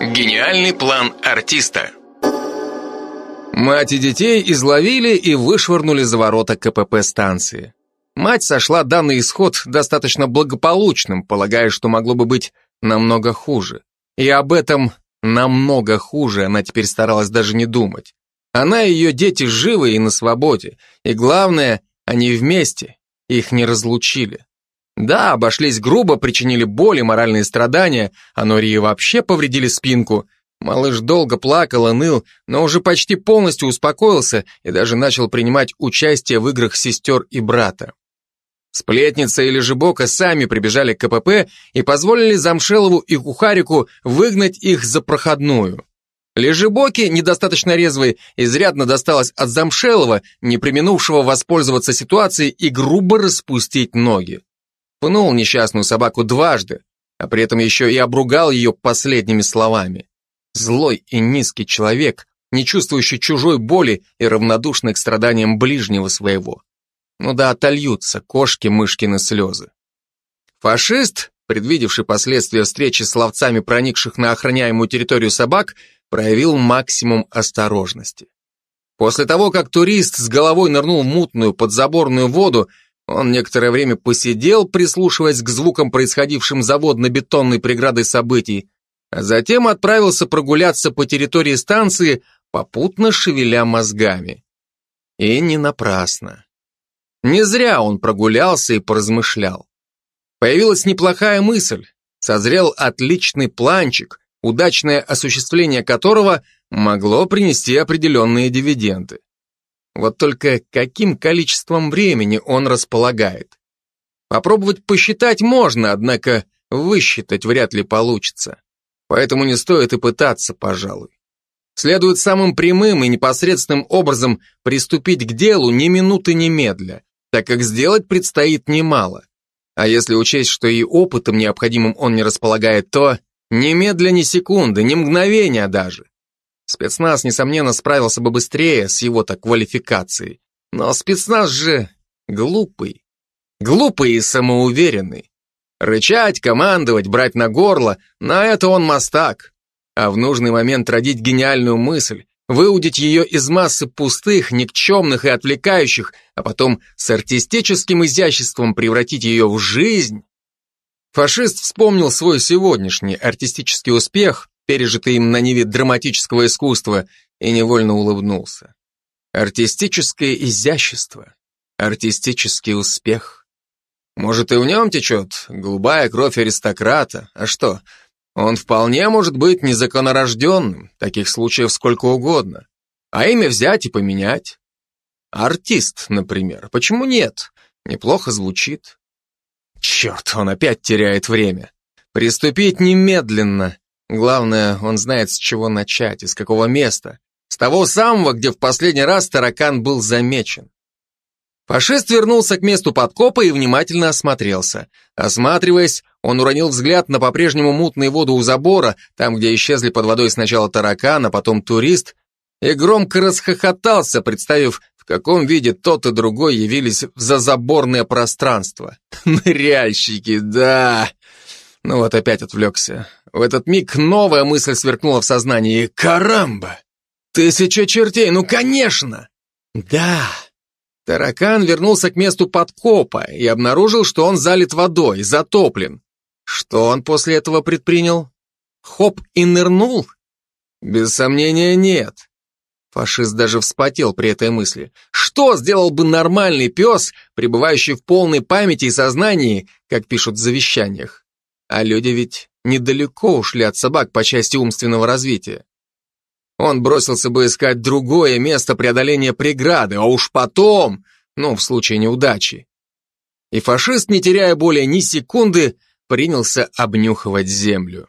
Гениальный план артиста. Мать и детей изловили и вышвырнули за ворота КПП станции. Мать сошла данный исход достаточно благополучным, полагая, что могло бы быть намного хуже. И об этом намного хуже она теперь старалась даже не думать. Она и ее дети живы и на свободе. И главное, они вместе, их не разлучили. Да, обошлись грубо, причинили боль и моральные страдания, а Нории вообще повредили спинку. Малыш долго плакал и ныл, но уже почти полностью успокоился и даже начал принимать участие в играх сестер и брата. Сплетница или Жибока сами прибежали к КПП и позволили Замшелову и Кухарику выгнать их за проходную. Лежебоки, недостаточно резвый, изрядно досталось от Замшелова, не применувшего воспользоваться ситуацией и грубо распустить ноги пнул несчастную собаку дважды, а при этом еще и обругал ее последними словами. Злой и низкий человек, не чувствующий чужой боли и равнодушный к страданиям ближнего своего. Ну да, отольются кошки-мышкины слезы. Фашист, предвидевший последствия встречи с ловцами проникших на охраняемую территорию собак, проявил максимум осторожности. После того, как турист с головой нырнул в мутную подзаборную воду, он некоторое время посидел, прислушиваясь к звукам, происходившим за водно-бетонной преградой событий, а затем отправился прогуляться по территории станции, попутно шевеля мозгами. И не напрасно. Не зря он прогулялся и поразмышлял. Появилась неплохая мысль, созрел отличный планчик, удачное осуществление которого могло принести определенные дивиденды. Вот только каким количеством времени он располагает? Попробовать посчитать можно, однако высчитать вряд ли получится. Поэтому не стоит и пытаться, пожалуй. Следует самым прямым и непосредственным образом приступить к делу ни минуты немедля, так как сделать предстоит немало. А если учесть, что и опытом необходимым он не располагает, то немедля ни секунды, ни мгновения даже. Спецназ, несомненно, справился бы быстрее с его-то квалификацией. Но спецназ же глупый. Глупый и самоуверенный. Рычать, командовать, брать на горло – на это он мастак. А в нужный момент родить гениальную мысль, выудить ее из массы пустых, никчемных и отвлекающих, а потом с артистическим изяществом превратить ее в жизнь. Фашист вспомнил свой сегодняшний артистический успех, пережитый им на ниве драматического искусства, и невольно улыбнулся. Артистическое изящество, артистический успех. Может, и в нем течет голубая кровь аристократа, а что, он вполне может быть незаконнорожденным, таких случаев сколько угодно, а имя взять и поменять. Артист, например, почему нет? Неплохо звучит. Черт, он опять теряет время. Приступить немедленно, Главное, он знает, с чего начать и с какого места. С того самого, где в последний раз таракан был замечен. Фашист вернулся к месту подкопа и внимательно осмотрелся. Осматриваясь, он уронил взгляд на по-прежнему мутные воду у забора, там, где исчезли под водой сначала таракан, а потом турист, и громко расхохотался, представив, в каком виде тот и другой явились в зазаборное пространство. Ныряльщики, да! Ну вот опять отвлекся. В этот миг новая мысль сверкнула в сознании. Карамба! Тысяча чертей, ну конечно! Да! Таракан вернулся к месту подкопа и обнаружил, что он залит водой, затоплен. Что он после этого предпринял? Хоп и нырнул? Без сомнения, нет. Фашист даже вспотел при этой мысли. Что сделал бы нормальный пес, пребывающий в полной памяти и сознании, как пишут в завещаниях? А люди ведь недалеко ушли от собак по части умственного развития. Он бросился бы искать другое место преодоления преграды, а уж потом, ну, в случае неудачи. И фашист, не теряя более ни секунды, принялся обнюхивать землю.